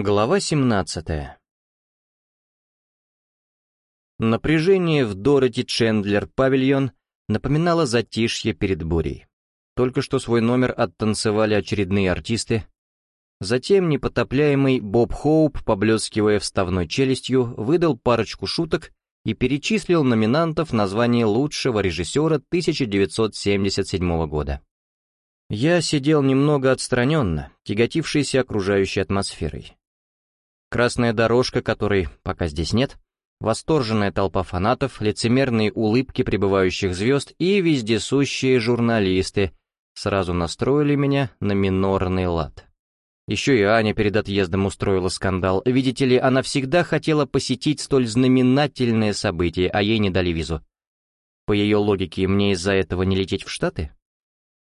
Глава 17 Напряжение в Дороти Чендлер Павильон напоминало затишье перед бурей. Только что свой номер оттанцевали очередные артисты. Затем непотопляемый Боб Хоуп, поблескивая вставной челюстью, выдал парочку шуток и перечислил номинантов на звание лучшего режиссера 1977 года. Я сидел немного отстраненно, тяготившийся окружающей атмосферой. Красная дорожка, которой пока здесь нет, восторженная толпа фанатов, лицемерные улыбки прибывающих звезд и вездесущие журналисты сразу настроили меня на минорный лад. Еще и Аня перед отъездом устроила скандал. Видите ли, она всегда хотела посетить столь знаменательное событие, а ей не дали визу. По ее логике, мне из-за этого не лететь в Штаты?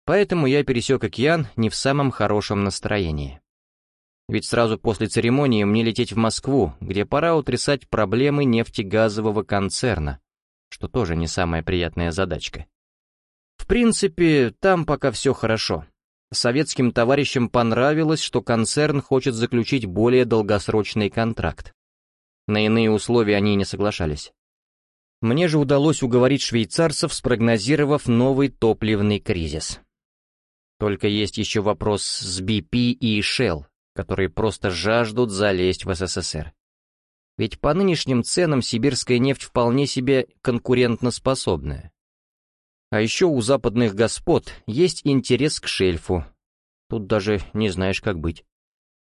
Поэтому я пересек океан не в самом хорошем настроении. Ведь сразу после церемонии мне лететь в Москву, где пора утрясать проблемы нефтегазового концерна, что тоже не самая приятная задачка. В принципе, там пока все хорошо. Советским товарищам понравилось, что концерн хочет заключить более долгосрочный контракт. На иные условия они не соглашались. Мне же удалось уговорить швейцарцев, спрогнозировав новый топливный кризис. Только есть еще вопрос с BP и Shell, которые просто жаждут залезть в СССР. Ведь по нынешним ценам сибирская нефть вполне себе конкурентноспособная. А еще у западных господ есть интерес к шельфу. Тут даже не знаешь, как быть.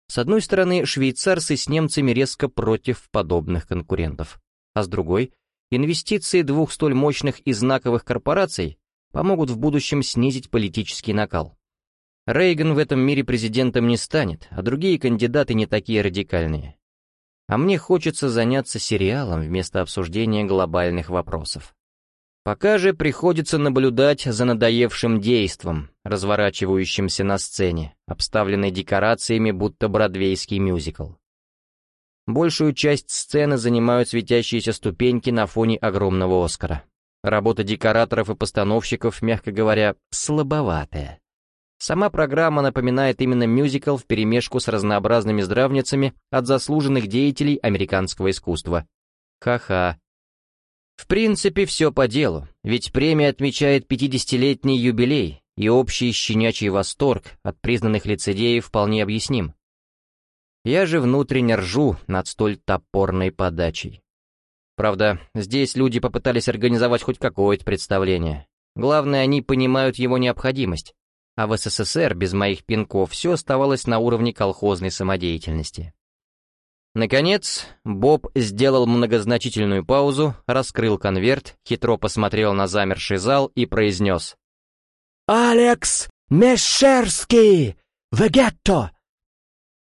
С одной стороны, швейцарцы с немцами резко против подобных конкурентов, а с другой, инвестиции двух столь мощных и знаковых корпораций помогут в будущем снизить политический накал. Рейган в этом мире президентом не станет, а другие кандидаты не такие радикальные. А мне хочется заняться сериалом вместо обсуждения глобальных вопросов. Пока же приходится наблюдать за надоевшим действом, разворачивающимся на сцене, обставленной декорациями, будто бродвейский мюзикл. Большую часть сцены занимают светящиеся ступеньки на фоне огромного Оскара. Работа декораторов и постановщиков, мягко говоря, слабоватая. Сама программа напоминает именно мюзикл вперемешку с разнообразными здравницами от заслуженных деятелей американского искусства. Ха-ха. В принципе, все по делу, ведь премия отмечает 50-летний юбилей, и общий щенячий восторг от признанных лицедеев вполне объясним. Я же внутренне ржу над столь топорной подачей. Правда, здесь люди попытались организовать хоть какое-то представление. Главное, они понимают его необходимость а в СССР без моих пинков все оставалось на уровне колхозной самодеятельности. Наконец, Боб сделал многозначительную паузу, раскрыл конверт, хитро посмотрел на замерший зал и произнес «Алекс Мешерский! Вегетто!»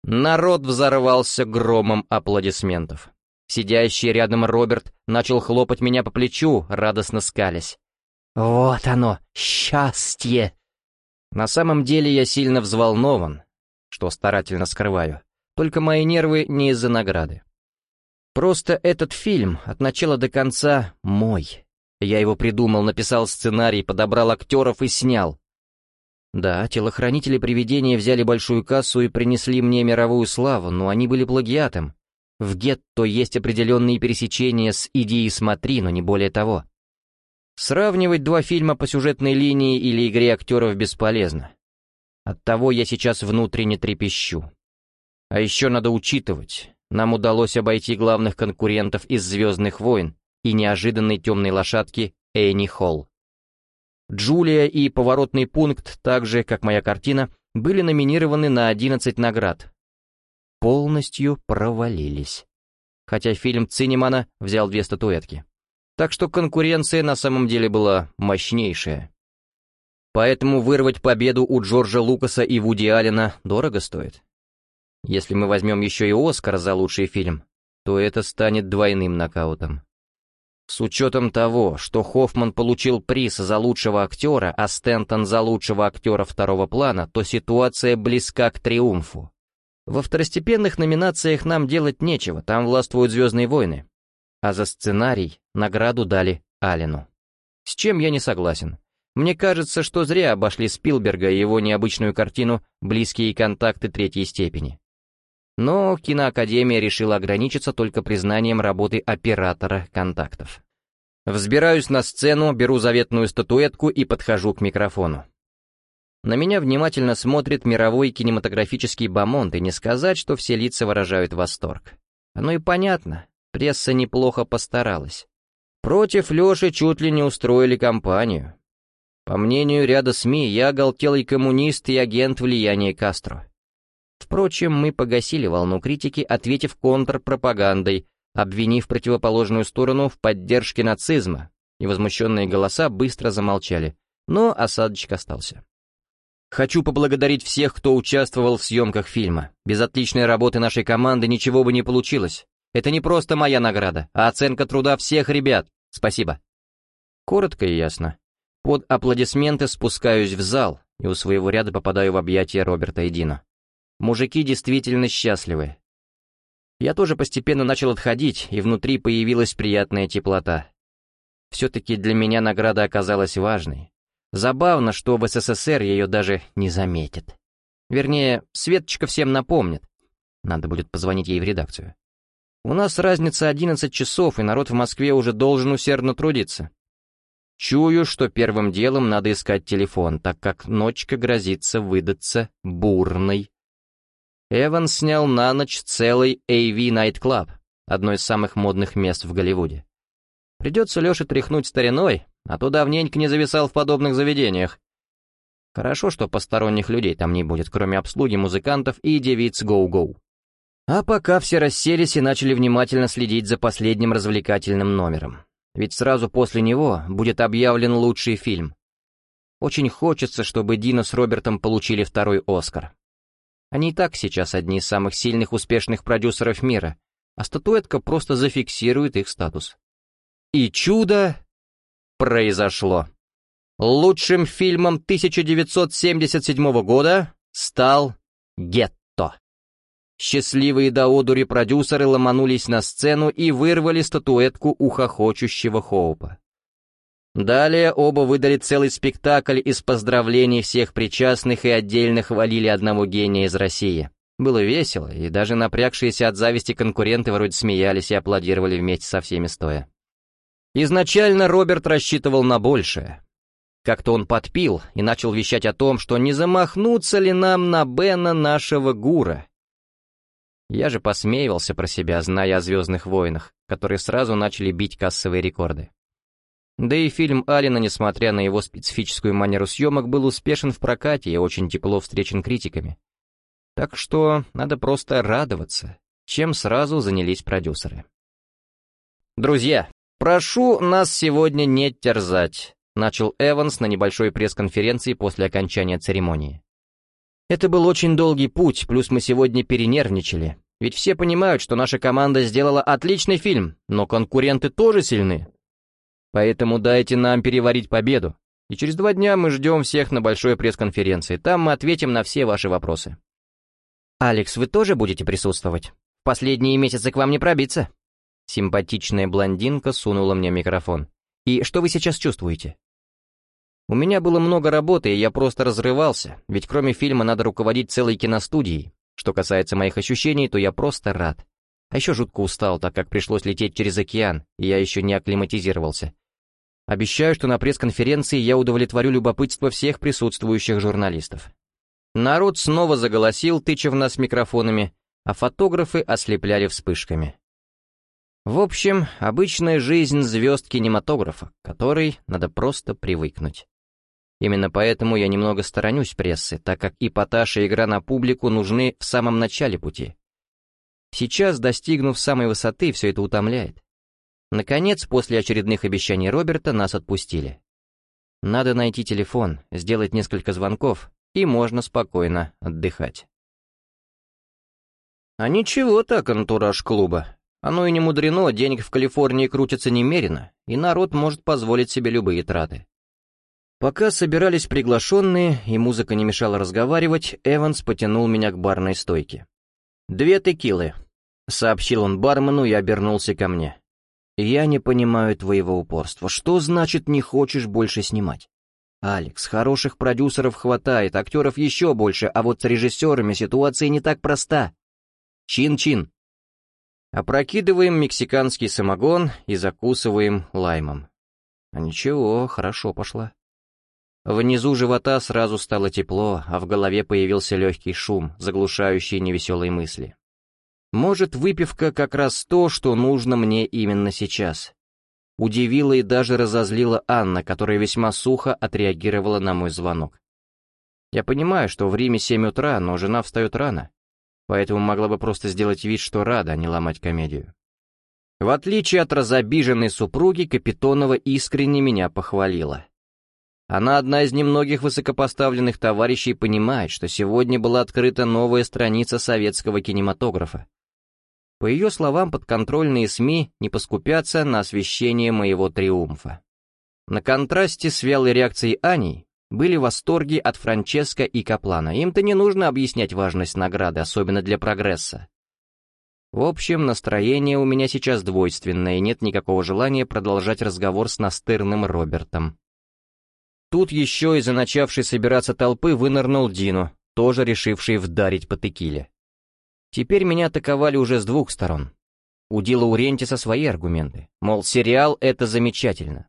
Народ взорвался громом аплодисментов. Сидящий рядом Роберт начал хлопать меня по плечу, радостно скалясь. «Вот оно, счастье!» На самом деле я сильно взволнован, что старательно скрываю. Только мои нервы не из-за награды. Просто этот фильм от начала до конца мой. Я его придумал, написал сценарий, подобрал актеров и снял. Да, телохранители привидения взяли большую кассу и принесли мне мировую славу, но они были плагиатом. В гетто есть определенные пересечения с «иди и смотри», но не более того. Сравнивать два фильма по сюжетной линии или игре актеров бесполезно. Оттого я сейчас внутренне трепещу. А еще надо учитывать, нам удалось обойти главных конкурентов из «Звездных войн» и неожиданной темной лошадки Энни Холл. Джулия и «Поворотный пункт», так же, как моя картина, были номинированы на 11 наград. Полностью провалились. Хотя фильм Цинемана взял две статуэтки. Так что конкуренция на самом деле была мощнейшая. Поэтому вырвать победу у Джорджа Лукаса и Вуди Аллена дорого стоит. Если мы возьмем еще и Оскар за лучший фильм, то это станет двойным нокаутом. С учетом того, что Хоффман получил приз за лучшего актера, а Стентон за лучшего актера второго плана, то ситуация близка к триумфу. Во второстепенных номинациях нам делать нечего, там властвуют «Звездные войны» а за сценарий награду дали Алину. С чем я не согласен. Мне кажется, что зря обошли Спилберга и его необычную картину «Близкие контакты третьей степени». Но киноакадемия решила ограничиться только признанием работы оператора контактов. Взбираюсь на сцену, беру заветную статуэтку и подхожу к микрофону. На меня внимательно смотрит мировой кинематографический бомонд, и не сказать, что все лица выражают восторг. Оно и понятно, пресса неплохо постаралась. Против Лёши чуть ли не устроили кампанию. По мнению ряда СМИ, я оголтелый коммунист и агент влияния Кастро. Впрочем, мы погасили волну критики, ответив контрпропагандой, обвинив противоположную сторону в поддержке нацизма, и возмущенные голоса быстро замолчали, но осадочек остался. Хочу поблагодарить всех, кто участвовал в съемках фильма. Без отличной работы нашей команды ничего бы не получилось. Это не просто моя награда, а оценка труда всех ребят. Спасибо. Коротко и ясно. Под аплодисменты спускаюсь в зал и у своего ряда попадаю в объятия Роберта и Дина. Мужики действительно счастливы. Я тоже постепенно начал отходить, и внутри появилась приятная теплота. Все-таки для меня награда оказалась важной. Забавно, что в СССР ее даже не заметят. Вернее, Светочка всем напомнит. Надо будет позвонить ей в редакцию. У нас разница 11 часов, и народ в Москве уже должен усердно трудиться. Чую, что первым делом надо искать телефон, так как ночка грозится выдаться бурной. Эван снял на ночь целый AV Night Club, одно из самых модных мест в Голливуде. Придется Леше тряхнуть стариной, а то давненько не зависал в подобных заведениях. Хорошо, что посторонних людей там не будет, кроме обслуги музыкантов и девиц гоу-гоу. А пока все расселись и начали внимательно следить за последним развлекательным номером. Ведь сразу после него будет объявлен лучший фильм. Очень хочется, чтобы Дина с Робертом получили второй «Оскар». Они и так сейчас одни из самых сильных успешных продюсеров мира, а статуэтка просто зафиксирует их статус. И чудо произошло. Лучшим фильмом 1977 года стал «Гетто». Счастливые до одури продюсеры ломанулись на сцену и вырвали статуэтку у хохочущего Хоупа. Далее оба выдали целый спектакль из поздравлений всех причастных и отдельно хвалили одного гения из России. Было весело, и даже напрягшиеся от зависти конкуренты вроде смеялись и аплодировали вместе со всеми стоя. Изначально Роберт рассчитывал на большее. Как-то он подпил и начал вещать о том, что не замахнуться ли нам на Бена нашего Гура. Я же посмеивался про себя, зная о «Звездных войнах», которые сразу начали бить кассовые рекорды. Да и фильм Алина, несмотря на его специфическую манеру съемок, был успешен в прокате и очень тепло встречен критиками. Так что надо просто радоваться, чем сразу занялись продюсеры. Друзья, «Прошу нас сегодня не терзать», — начал Эванс на небольшой пресс-конференции после окончания церемонии. «Это был очень долгий путь, плюс мы сегодня перенервничали. Ведь все понимают, что наша команда сделала отличный фильм, но конкуренты тоже сильны. Поэтому дайте нам переварить победу, и через два дня мы ждем всех на большой пресс-конференции. Там мы ответим на все ваши вопросы». «Алекс, вы тоже будете присутствовать? В последние месяцы к вам не пробиться?» Симпатичная блондинка сунула мне микрофон. «И что вы сейчас чувствуете?» У меня было много работы, и я просто разрывался, ведь кроме фильма надо руководить целой киностудией. Что касается моих ощущений, то я просто рад. А еще жутко устал, так как пришлось лететь через океан, и я еще не акклиматизировался. Обещаю, что на пресс-конференции я удовлетворю любопытство всех присутствующих журналистов. Народ снова заголосил, тыча в нас микрофонами, а фотографы ослепляли вспышками. В общем, обычная жизнь звезд кинематографа, которой надо просто привыкнуть. Именно поэтому я немного сторонюсь прессы, так как эпатаж и игра на публику нужны в самом начале пути. Сейчас, достигнув самой высоты, все это утомляет. Наконец, после очередных обещаний Роберта, нас отпустили. Надо найти телефон, сделать несколько звонков, и можно спокойно отдыхать. А ничего так, антураж клуба. Оно и не мудрено, денег в Калифорнии крутится немерено, и народ может позволить себе любые траты. Пока собирались приглашенные, и музыка не мешала разговаривать, Эванс потянул меня к барной стойке. «Две текилы», — сообщил он бармену и обернулся ко мне. «Я не понимаю твоего упорства. Что значит не хочешь больше снимать? Алекс, хороших продюсеров хватает, актеров еще больше, а вот с режиссерами ситуация не так проста. Чин-чин. Опрокидываем мексиканский самогон и закусываем лаймом. А ничего, хорошо пошла. Внизу живота сразу стало тепло, а в голове появился легкий шум, заглушающий невеселые мысли. Может, выпивка как раз то, что нужно мне именно сейчас. Удивила и даже разозлила Анна, которая весьма сухо отреагировала на мой звонок. Я понимаю, что в Риме семь утра, но жена встает рано поэтому могла бы просто сделать вид, что рада, а не ломать комедию. В отличие от разобиженной супруги, Капитонова искренне меня похвалила. Она одна из немногих высокопоставленных товарищей понимает, что сегодня была открыта новая страница советского кинематографа. По ее словам, подконтрольные СМИ не поскупятся на освещение моего триумфа. На контрасте с вялой реакцией Ани, были в восторге от Франческо и Каплана. Им-то не нужно объяснять важность награды, особенно для прогресса. В общем, настроение у меня сейчас двойственное, и нет никакого желания продолжать разговор с настырным Робертом. Тут еще из-за начавшей собираться толпы вынырнул Дину, тоже решивший вдарить по текиле. Теперь меня атаковали уже с двух сторон. У Дила Урентиса свои аргументы, мол, сериал — это замечательно,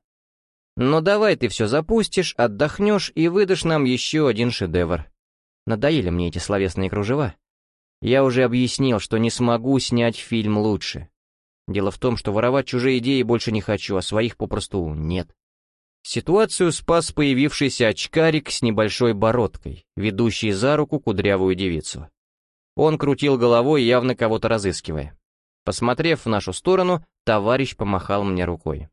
но давай ты все запустишь, отдохнешь и выдашь нам еще один шедевр. Надоели мне эти словесные кружева. Я уже объяснил, что не смогу снять фильм лучше. Дело в том, что воровать чужие идеи больше не хочу, а своих попросту нет. Ситуацию спас появившийся очкарик с небольшой бородкой, ведущий за руку кудрявую девицу. Он крутил головой, явно кого-то разыскивая. Посмотрев в нашу сторону, товарищ помахал мне рукой.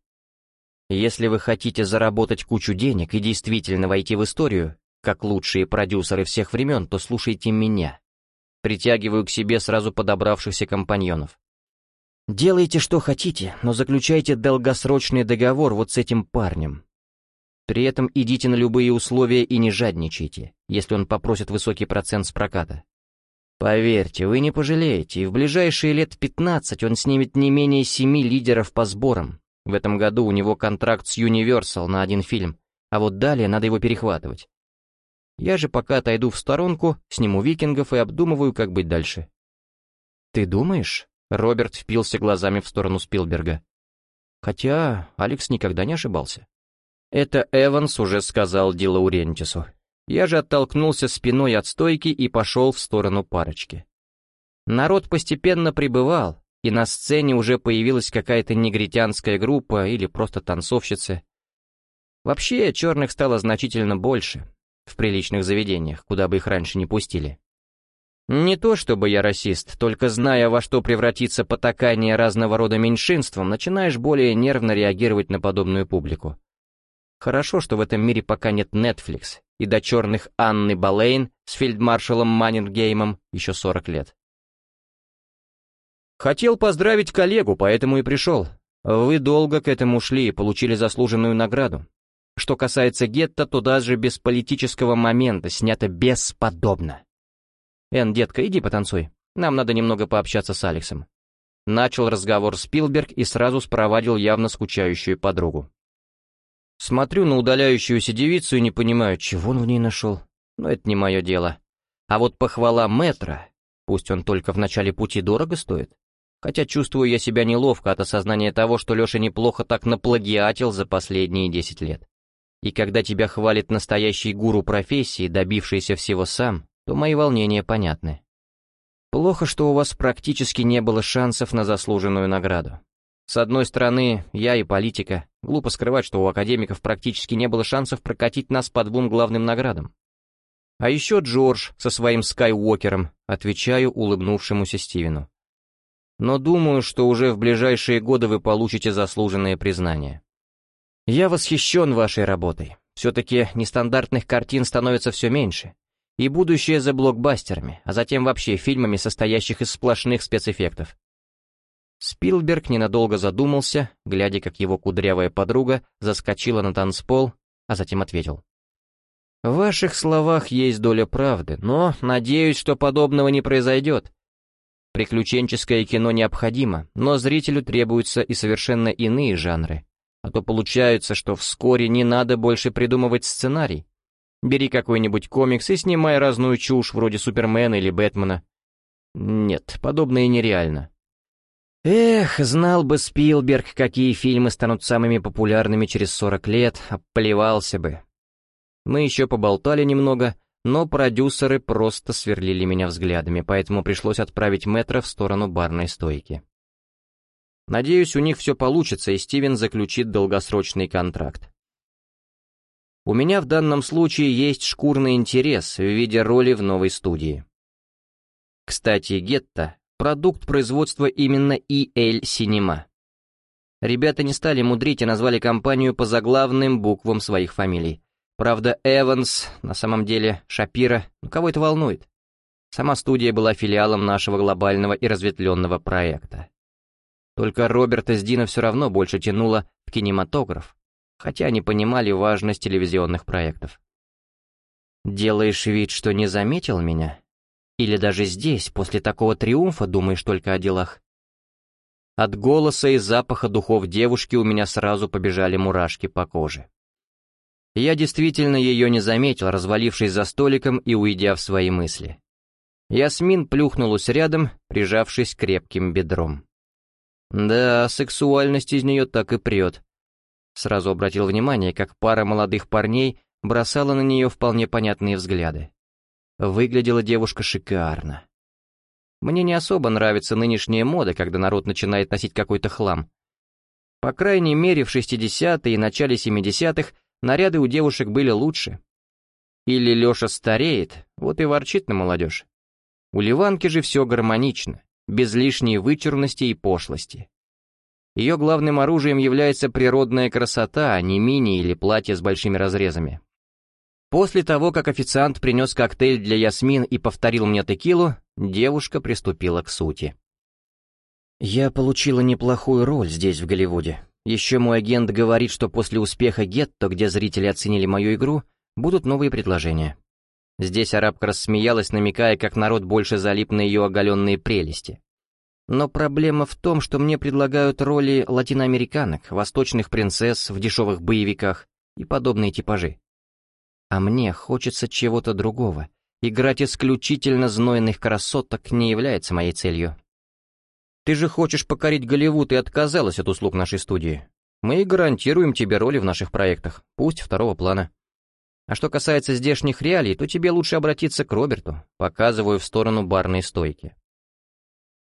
Если вы хотите заработать кучу денег и действительно войти в историю, как лучшие продюсеры всех времен, то слушайте меня. Притягиваю к себе сразу подобравшихся компаньонов. Делайте, что хотите, но заключайте долгосрочный договор вот с этим парнем. При этом идите на любые условия и не жадничайте, если он попросит высокий процент с проката. Поверьте, вы не пожалеете, и в ближайшие лет 15 он снимет не менее семи лидеров по сборам, в этом году у него контракт с Universal на один фильм, а вот далее надо его перехватывать. Я же пока отойду в сторонку, сниму викингов и обдумываю, как быть дальше. «Ты думаешь?» — Роберт впился глазами в сторону Спилберга. Хотя Алекс никогда не ошибался. Это Эванс уже сказал Ди Лаурентису. Я же оттолкнулся спиной от стойки и пошел в сторону парочки. Народ постепенно прибывал, и на сцене уже появилась какая-то негритянская группа или просто танцовщицы. Вообще, черных стало значительно больше в приличных заведениях, куда бы их раньше не пустили. Не то чтобы я расист, только зная, во что превратится потакание разного рода меньшинством, начинаешь более нервно реагировать на подобную публику. Хорошо, что в этом мире пока нет Netflix, и до черных Анны Болейн с фельдмаршалом Маннергеймом еще 40 лет. Хотел поздравить коллегу, поэтому и пришел. Вы долго к этому шли и получили заслуженную награду. Что касается гетто, то даже без политического момента снято бесподобно. Эн, детка, иди потанцуй. Нам надо немного пообщаться с Алексом. Начал разговор Спилберг и сразу спровадил явно скучающую подругу. Смотрю на удаляющуюся девицу и не понимаю, чего он в ней нашел. Но это не мое дело. А вот похвала метра, пусть он только в начале пути дорого стоит, хотя чувствую я себя неловко от осознания того, что Леша неплохо так наплагиатил за последние десять лет. И когда тебя хвалит настоящий гуру профессии, добившийся всего сам, то мои волнения понятны. Плохо, что у вас практически не было шансов на заслуженную награду. С одной стороны, я и политика. Глупо скрывать, что у академиков практически не было шансов прокатить нас по двум главным наградам. А еще Джордж со своим Скайуокером, отвечаю улыбнувшемуся Стивену но думаю, что уже в ближайшие годы вы получите заслуженное признание. Я восхищен вашей работой. Все-таки нестандартных картин становится все меньше. И будущее за блокбастерами, а затем вообще фильмами, состоящих из сплошных спецэффектов. Спилберг ненадолго задумался, глядя, как его кудрявая подруга заскочила на танцпол, а затем ответил. «В ваших словах есть доля правды, но надеюсь, что подобного не произойдет. Приключенческое кино необходимо, но зрителю требуются и совершенно иные жанры. А то получается, что вскоре не надо больше придумывать сценарий. Бери какой-нибудь комикс и снимай разную чушь вроде Супермена или Бэтмена. Нет, подобное нереально. Эх, знал бы Спилберг, какие фильмы станут самыми популярными через 40 лет, обплевался бы. Мы еще поболтали немного, но продюсеры просто сверлили меня взглядами, поэтому пришлось отправить Мэтра в сторону барной стойки. Надеюсь, у них все получится, и Стивен заключит долгосрочный контракт. У меня в данном случае есть шкурный интерес в виде роли в новой студии. Кстати, Гетто — продукт производства именно EL Cinema. Ребята не стали мудрить и назвали компанию по заглавным буквам своих фамилий. Правда, Эванс, на самом деле Шапира, ну кого это волнует? Сама студия была филиалом нашего глобального и разветвленного проекта. Только Роберта с Дина все равно больше тянуло в кинематограф, хотя они понимали важность телевизионных проектов. «Делаешь вид, что не заметил меня? Или даже здесь, после такого триумфа, думаешь только о делах?» От голоса и запаха духов девушки у меня сразу побежали мурашки по коже. Я действительно ее не заметил, развалившись за столиком и уйдя в свои мысли. Ясмин плюхнулась рядом, прижавшись крепким бедром. Да, сексуальность из нее так и прет. Сразу обратил внимание, как пара молодых парней бросала на нее вполне понятные взгляды. Выглядела девушка шикарно. Мне не особо нравится нынешняя мода, когда народ начинает носить какой-то хлам. По крайней мере, в 60-е и начале 70-х наряды у девушек были лучше. Или Леша стареет, вот и ворчит на молодежь. У Ливанки же все гармонично, без лишней вычурности и пошлости. Ее главным оружием является природная красота, а не мини или платье с большими разрезами. После того, как официант принес коктейль для Ясмин и повторил мне текилу, девушка приступила к сути. «Я получила неплохую роль здесь, в Голливуде. Еще мой агент говорит, что после успеха «Гетто», где зрители оценили мою игру, будут новые предложения». Здесь арабка рассмеялась, намекая, как народ больше залип на ее оголенные прелести. Но проблема в том, что мне предлагают роли латиноамериканок, восточных принцесс в дешевых боевиках и подобные типажи. А мне хочется чего-то другого. Играть исключительно знойных красоток не является моей целью. Ты же хочешь покорить Голливуд и отказалась от услуг нашей студии. Мы гарантируем тебе роли в наших проектах, пусть второго плана. А что касается здешних реалий, то тебе лучше обратиться к Роберту, показываю в сторону барной стойки.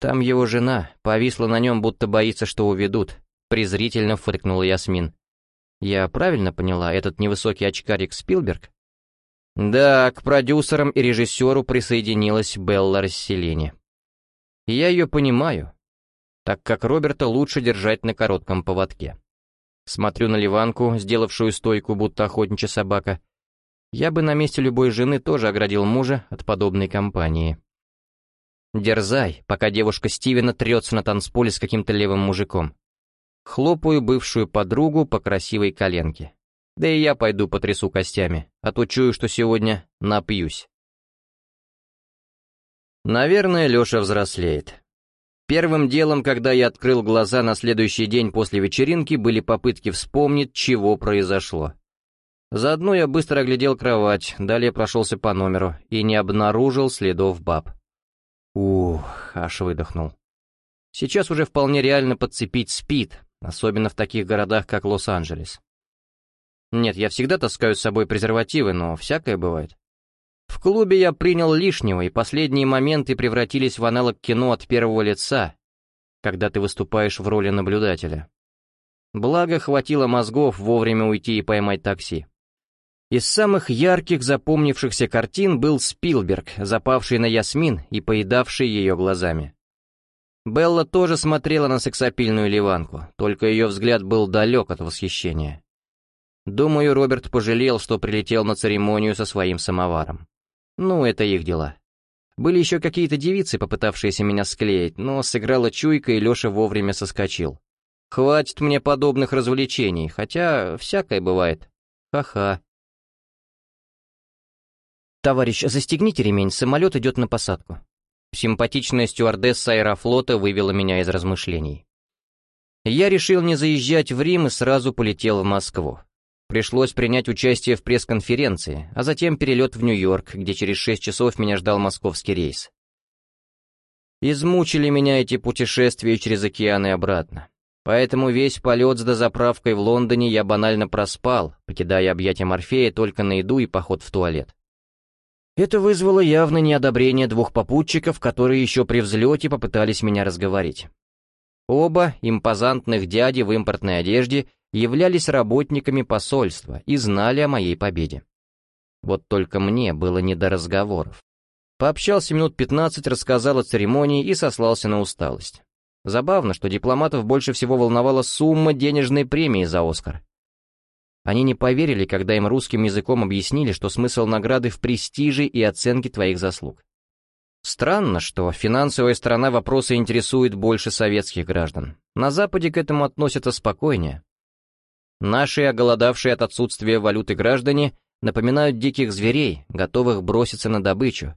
Там его жена повисла на нем, будто боится, что уведут. Презрительно фыркнула Ясмин. Я правильно поняла, этот невысокий очкарик Спилберг? Да, к продюсерам и режиссеру присоединилась Белла Расселени. Я ее понимаю, так как Роберта лучше держать на коротком поводке. Смотрю на Ливанку, сделавшую стойку, будто охотничья собака. Я бы на месте любой жены тоже оградил мужа от подобной компании. Дерзай, пока девушка Стивена трется на танцполе с каким-то левым мужиком. Хлопаю бывшую подругу по красивой коленке. Да и я пойду потрясу костями, а то чую, что сегодня напьюсь. Наверное, Леша взрослеет. Первым делом, когда я открыл глаза на следующий день после вечеринки, были попытки вспомнить, чего произошло. Заодно я быстро оглядел кровать, далее прошелся по номеру и не обнаружил следов баб. Ух, аж выдохнул. Сейчас уже вполне реально подцепить спид, особенно в таких городах, как Лос-Анджелес. Нет, я всегда таскаю с собой презервативы, но всякое бывает. В клубе я принял лишнего, и последние моменты превратились в аналог кино от первого лица, когда ты выступаешь в роли наблюдателя. Благо, хватило мозгов вовремя уйти и поймать такси. Из самых ярких запомнившихся картин был Спилберг, запавший на Ясмин и поедавший ее глазами. Белла тоже смотрела на сексапильную ливанку, только ее взгляд был далек от восхищения. Думаю, Роберт пожалел, что прилетел на церемонию со своим самоваром. Ну, это их дела. Были еще какие-то девицы, попытавшиеся меня склеить, но сыграла чуйка, и Леша вовремя соскочил. Хватит мне подобных развлечений, хотя всякое бывает. Ха-ха. «Товарищ, застегните ремень, самолет идет на посадку». Симпатичная стюардесса аэрофлота вывела меня из размышлений. Я решил не заезжать в Рим и сразу полетел в Москву. Пришлось принять участие в пресс-конференции, а затем перелет в Нью-Йорк, где через шесть часов меня ждал московский рейс. Измучили меня эти путешествия через океан и обратно. Поэтому весь полет с дозаправкой в Лондоне я банально проспал, покидая объятия Морфея только на еду и поход в туалет. Это вызвало явно неодобрение двух попутчиков, которые еще при взлете попытались меня разговорить. Оба импозантных дяди в импортной одежде являлись работниками посольства и знали о моей победе. Вот только мне было не до разговоров. Пообщался минут пятнадцать, рассказал о церемонии и сослался на усталость. Забавно, что дипломатов больше всего волновала сумма денежной премии за «Оскар». Они не поверили, когда им русским языком объяснили, что смысл награды в престиже и оценке твоих заслуг. Странно, что финансовая сторона вопроса интересует больше советских граждан. На Западе к этому относятся спокойнее. Наши оголодавшие от отсутствия валюты граждане напоминают диких зверей, готовых броситься на добычу.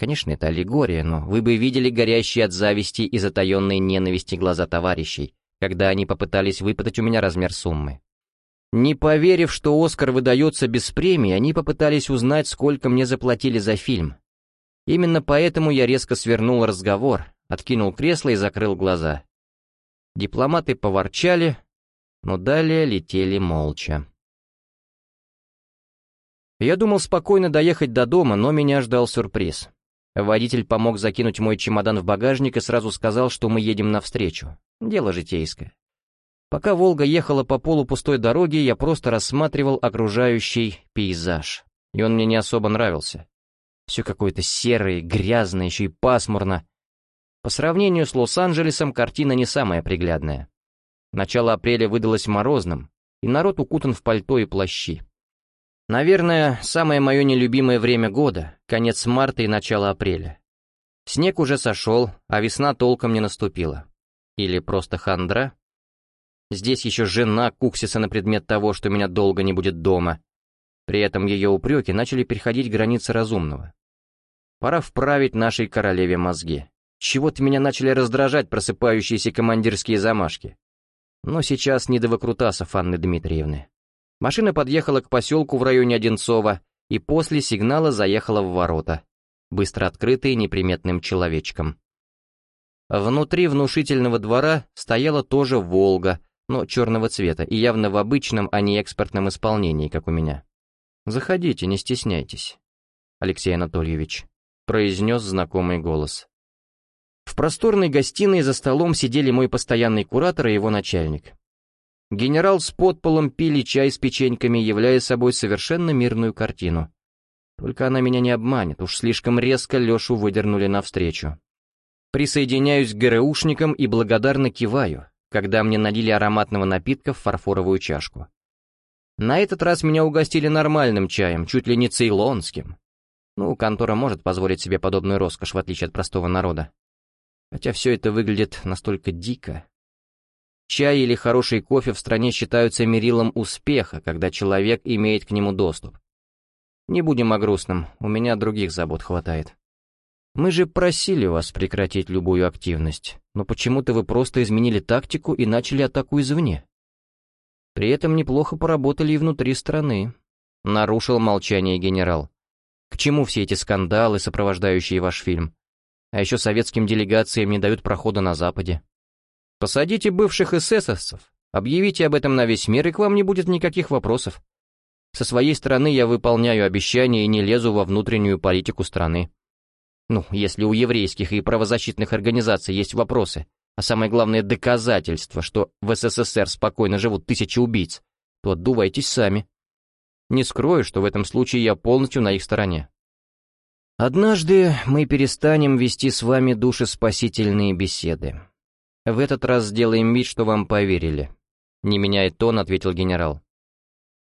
Конечно, это аллегория, но вы бы видели горящие от зависти и затаенной ненависти глаза товарищей, когда они попытались выпытать у меня размер суммы. Не поверив, что «Оскар» выдается без премии, они попытались узнать, сколько мне заплатили за фильм. Именно поэтому я резко свернул разговор, откинул кресло и закрыл глаза. Дипломаты поворчали, но далее летели молча. Я думал спокойно доехать до дома, но меня ждал сюрприз. Водитель помог закинуть мой чемодан в багажник и сразу сказал, что мы едем навстречу. Дело житейское. Пока «Волга» ехала по полупустой дороге, я просто рассматривал окружающий пейзаж, и он мне не особо нравился. Все какое-то серое, грязное, еще и пасмурно. По сравнению с Лос-Анджелесом картина не самая приглядная. Начало апреля выдалось морозным, и народ укутан в пальто и плащи. Наверное, самое мое нелюбимое время года — конец марта и начало апреля. Снег уже сошел, а весна толком не наступила. Или просто хандра? Здесь еще жена куксится на предмет того, что меня долго не будет дома. При этом ее упреки начали переходить границы разумного. Пора вправить нашей королеве мозги. Чего-то меня начали раздражать просыпающиеся командирские замашки. Но сейчас не до выкрутасов Анны Дмитриевны. Машина подъехала к поселку в районе Одинцова и после сигнала заехала в ворота, быстро открытые неприметным человечком. Внутри внушительного двора стояла тоже «Волга», но черного цвета и явно в обычном, а не экспортном исполнении, как у меня. «Заходите, не стесняйтесь, Алексей Анатольевич», — произнес знакомый голос. В просторной гостиной за столом сидели мой постоянный куратор и его начальник. Генерал с подполом пили чай с печеньками, являя собой совершенно мирную картину. Только она меня не обманет, уж слишком резко Лешу выдернули навстречу. Присоединяюсь к ГРУшникам и благодарно киваю, когда мне налили ароматного напитка в фарфоровую чашку. На этот раз меня угостили нормальным чаем, чуть ли не цейлонским. Ну, контора может позволить себе подобную роскошь, в отличие от простого народа. Хотя все это выглядит настолько дико. Чай или хороший кофе в стране считаются мерилом успеха, когда человек имеет к нему доступ. Не будем о грустном, у меня других забот хватает. Мы же просили вас прекратить любую активность, но почему-то вы просто изменили тактику и начали атаку извне. При этом неплохо поработали и внутри страны. Нарушил молчание генерал. К чему все эти скандалы, сопровождающие ваш фильм? А еще советским делегациям не дают прохода на Западе. Посадите бывших эсэсовцев, объявите об этом на весь мир, и к вам не будет никаких вопросов. Со своей стороны я выполняю обещания и не лезу во внутреннюю политику страны. Ну, если у еврейских и правозащитных организаций есть вопросы, а самое главное доказательство, что в СССР спокойно живут тысячи убийц, то отдувайтесь сами. Не скрою, что в этом случае я полностью на их стороне. Однажды мы перестанем вести с вами душеспасительные беседы. «В этот раз сделаем вид, что вам поверили», — не меняя тон, ответил генерал.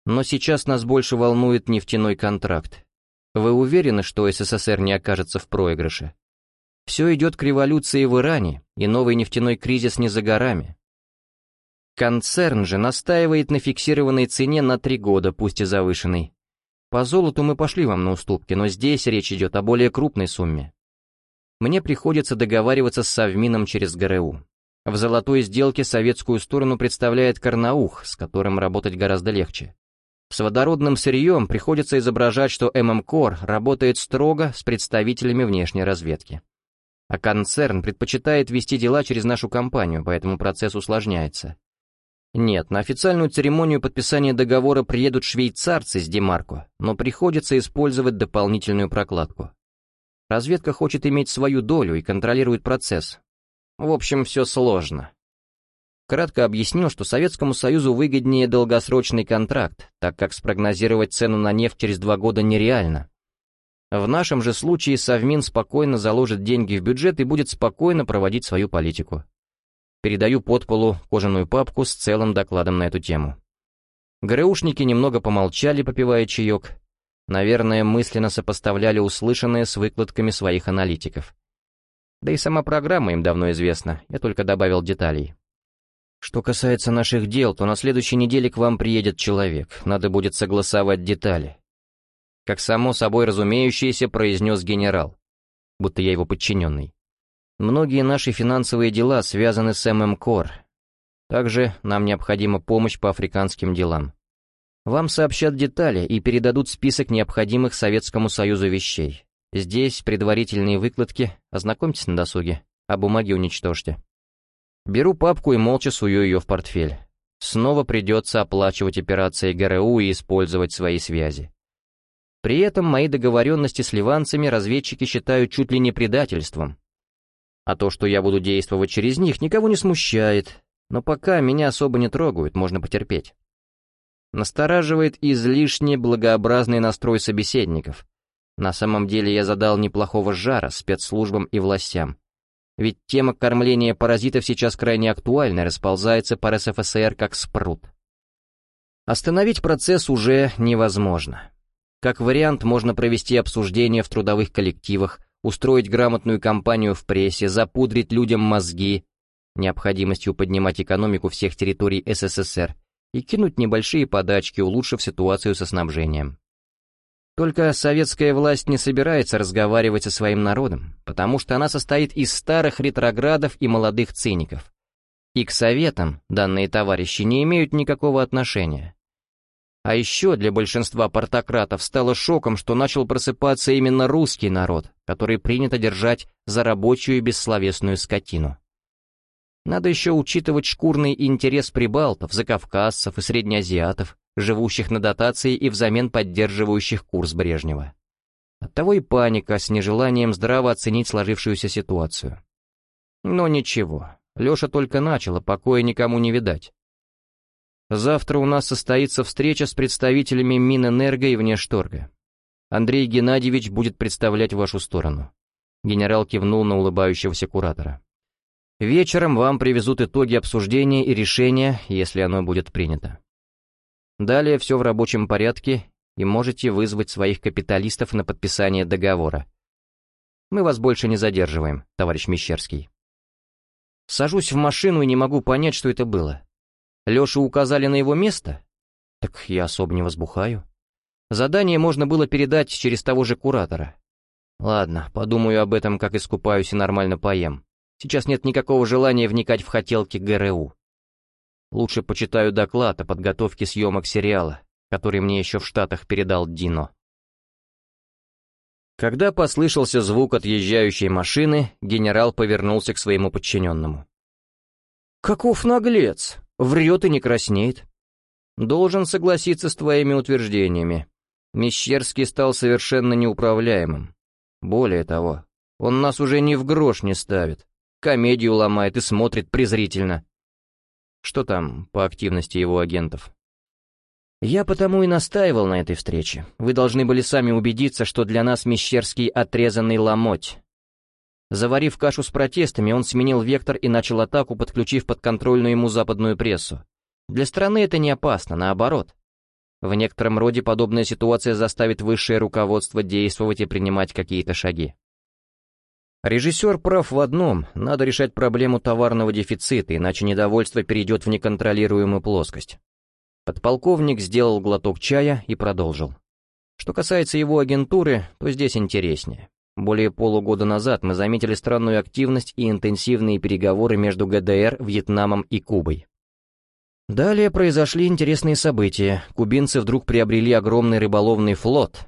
«Но сейчас нас больше волнует нефтяной контракт. Вы уверены, что СССР не окажется в проигрыше? Все идет к революции в Иране, и новый нефтяной кризис не за горами. Концерн же настаивает на фиксированной цене на три года, пусть и завышенной. По золоту мы пошли вам на уступки, но здесь речь идет о более крупной сумме. Мне приходится договариваться с Совмином через ГРУ. В золотой сделке советскую сторону представляет Карнаух, с которым работать гораздо легче. С водородным сырьем приходится изображать, что ММКОР работает строго с представителями внешней разведки. А концерн предпочитает вести дела через нашу компанию, поэтому процесс усложняется. Нет, на официальную церемонию подписания договора приедут швейцарцы с Демарко, но приходится использовать дополнительную прокладку. Разведка хочет иметь свою долю и контролирует процесс. В общем, все сложно. Кратко объяснил, что Советскому Союзу выгоднее долгосрочный контракт, так как спрогнозировать цену на нефть через два года нереально. В нашем же случае Совмин спокойно заложит деньги в бюджет и будет спокойно проводить свою политику. Передаю подполу кожаную папку с целым докладом на эту тему. ГРУшники немного помолчали, попивая чаек. Наверное, мысленно сопоставляли услышанное с выкладками своих аналитиков. Да и сама программа им давно известна, я только добавил деталей. Что касается наших дел, то на следующей неделе к вам приедет человек, надо будет согласовать детали. Как само собой разумеющееся произнес генерал, будто я его подчиненный. Многие наши финансовые дела связаны с ММКОР. Также нам необходима помощь по африканским делам. Вам сообщат детали и передадут список необходимых Советскому Союзу вещей. Здесь предварительные выкладки, ознакомьтесь на досуге, а бумаги уничтожьте. Беру папку и молча сую ее в портфель. Снова придется оплачивать операции ГРУ и использовать свои связи. При этом мои договоренности с ливанцами разведчики считают чуть ли не предательством, а то, что я буду действовать через них, никого не смущает, но пока меня особо не трогают, можно потерпеть. Настораживает излишне благообразный настрой собеседников. На самом деле я задал неплохого жара спецслужбам и властям. Ведь тема кормления паразитов сейчас крайне актуальна и расползается по РСФСР как спрут. Остановить процесс уже невозможно. Как вариант, можно провести обсуждение в трудовых коллективах, устроить грамотную кампанию в прессе, запудрить людям мозги необходимостью поднимать экономику всех территорий СССР и кинуть небольшие подачки, улучшив ситуацию со снабжением. Только советская власть не собирается разговаривать со своим народом, потому что она состоит из старых ретроградов и молодых циников. И к советам данные товарищи не имеют никакого отношения. А еще для большинства портократов стало шоком, что начал просыпаться именно русский народ, который принято держать за рабочую и бессловесную скотину. Надо еще учитывать шкурный интерес прибалтов, закавказцев и среднеазиатов, живущих на дотации и взамен поддерживающих курс Брежнева. Оттого и паника с нежеланием здраво оценить сложившуюся ситуацию. Но ничего, Леша только начал, а покоя никому не видать. Завтра у нас состоится встреча с представителями Минэнерго и Внешторга. Андрей Геннадьевич будет представлять вашу сторону. Генерал кивнул на улыбающегося куратора. Вечером вам привезут итоги обсуждения и решения, если оно будет принято. Далее все в рабочем порядке, и можете вызвать своих капиталистов на подписание договора. Мы вас больше не задерживаем, товарищ Мещерский. Сажусь в машину и не могу понять, что это было. Лёше указали на его место? Так я особо не возбухаю. Задание можно было передать через того же куратора. Ладно, подумаю об этом, как искупаюсь и нормально поем. Сейчас нет никакого желания вникать в хотелки ГРУ. Лучше почитаю доклад о подготовке съемок сериала, который мне еще в Штатах передал Дино. Когда послышался звук отъезжающей машины, генерал повернулся к своему подчиненному. «Каков наглец! Врет и не краснеет. Должен согласиться с твоими утверждениями. Мещерский стал совершенно неуправляемым. Более того, он нас уже ни в грош не ставит. Комедию ломает и смотрит презрительно. Что там по активности его агентов? Я потому и настаивал на этой встрече. Вы должны были сами убедиться, что для нас Мещерский отрезанный ломоть. Заварив кашу с протестами, он сменил вектор и начал атаку, подключив подконтрольную ему западную прессу. Для страны это не опасно, наоборот. В некотором роде подобная ситуация заставит высшее руководство действовать и принимать какие-то шаги. Режиссер прав в одном, надо решать проблему товарного дефицита, иначе недовольство перейдет в неконтролируемую плоскость. Подполковник сделал глоток чая и продолжил. Что касается его агентуры, то здесь интереснее. Более полугода назад мы заметили странную активность и интенсивные переговоры между ГДР, Вьетнамом и Кубой. Далее произошли интересные события. Кубинцы вдруг приобрели огромный рыболовный флот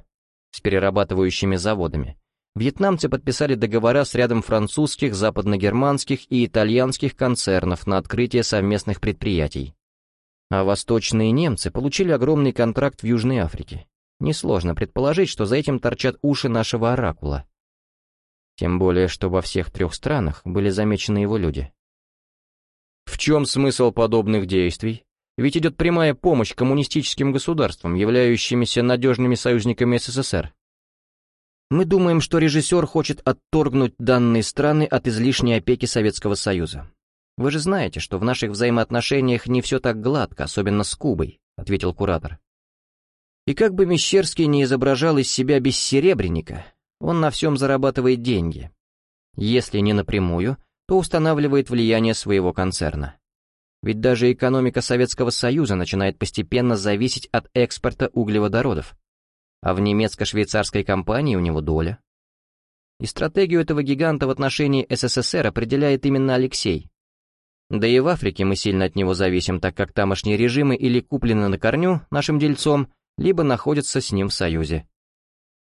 с перерабатывающими заводами. Вьетнамцы подписали договора с рядом французских, западногерманских и итальянских концернов на открытие совместных предприятий. А восточные немцы получили огромный контракт в Южной Африке. Несложно предположить, что за этим торчат уши нашего оракула. Тем более, что во всех трех странах были замечены его люди. В чем смысл подобных действий? Ведь идет прямая помощь коммунистическим государствам, являющимися надежными союзниками СССР. Мы думаем, что режиссер хочет отторгнуть данные страны от излишней опеки Советского Союза. Вы же знаете, что в наших взаимоотношениях не все так гладко, особенно с Кубой, ответил куратор. И как бы Мещерский не изображал из себя бессеребренника, он на всем зарабатывает деньги. Если не напрямую, то устанавливает влияние своего концерна. Ведь даже экономика Советского Союза начинает постепенно зависеть от экспорта углеводородов а в немецко-швейцарской компании у него доля. И стратегию этого гиганта в отношении СССР определяет именно Алексей. Да и в Африке мы сильно от него зависим, так как тамошние режимы или куплены на корню нашим дельцом, либо находятся с ним в союзе.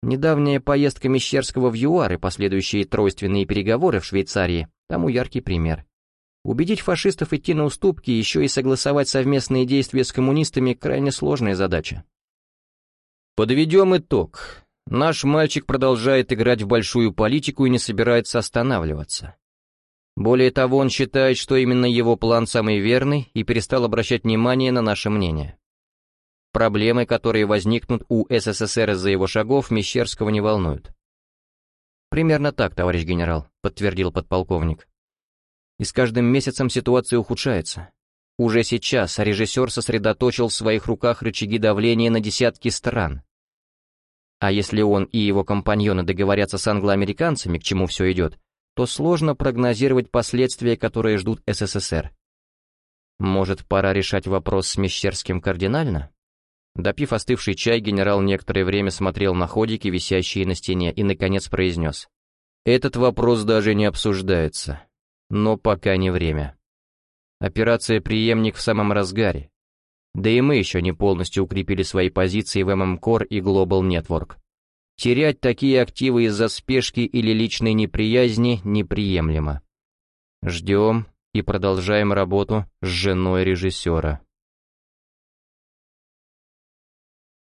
Недавняя поездка Мещерского в ЮАР и последующие тройственные переговоры в Швейцарии тому яркий пример. Убедить фашистов идти на уступки, еще и согласовать совместные действия с коммунистами – крайне сложная задача. Подведем итог. Наш мальчик продолжает играть в большую политику и не собирается останавливаться. Более того, он считает, что именно его план самый верный и перестал обращать внимание на наше мнение. Проблемы, которые возникнут у СССР из-за его шагов, Мещерского не волнуют. «Примерно так, товарищ генерал», — подтвердил подполковник. «И с каждым месяцем ситуация ухудшается. Уже сейчас режиссер сосредоточил в своих руках рычаги давления на десятки стран. А если он и его компаньоны договорятся с англоамериканцами, к чему все идет, то сложно прогнозировать последствия, которые ждут СССР. Может, пора решать вопрос с Мещерским кардинально? Допив остывший чай, генерал некоторое время смотрел на ходики, висящие на стене, и, наконец, произнес. «Этот вопрос даже не обсуждается. Но пока не время». Операция «Приемник» в самом разгаре. Да и мы еще не полностью укрепили свои позиции в ММКОР и Global Network. Терять такие активы из-за спешки или личной неприязни неприемлемо. Ждем и продолжаем работу с женой режиссера.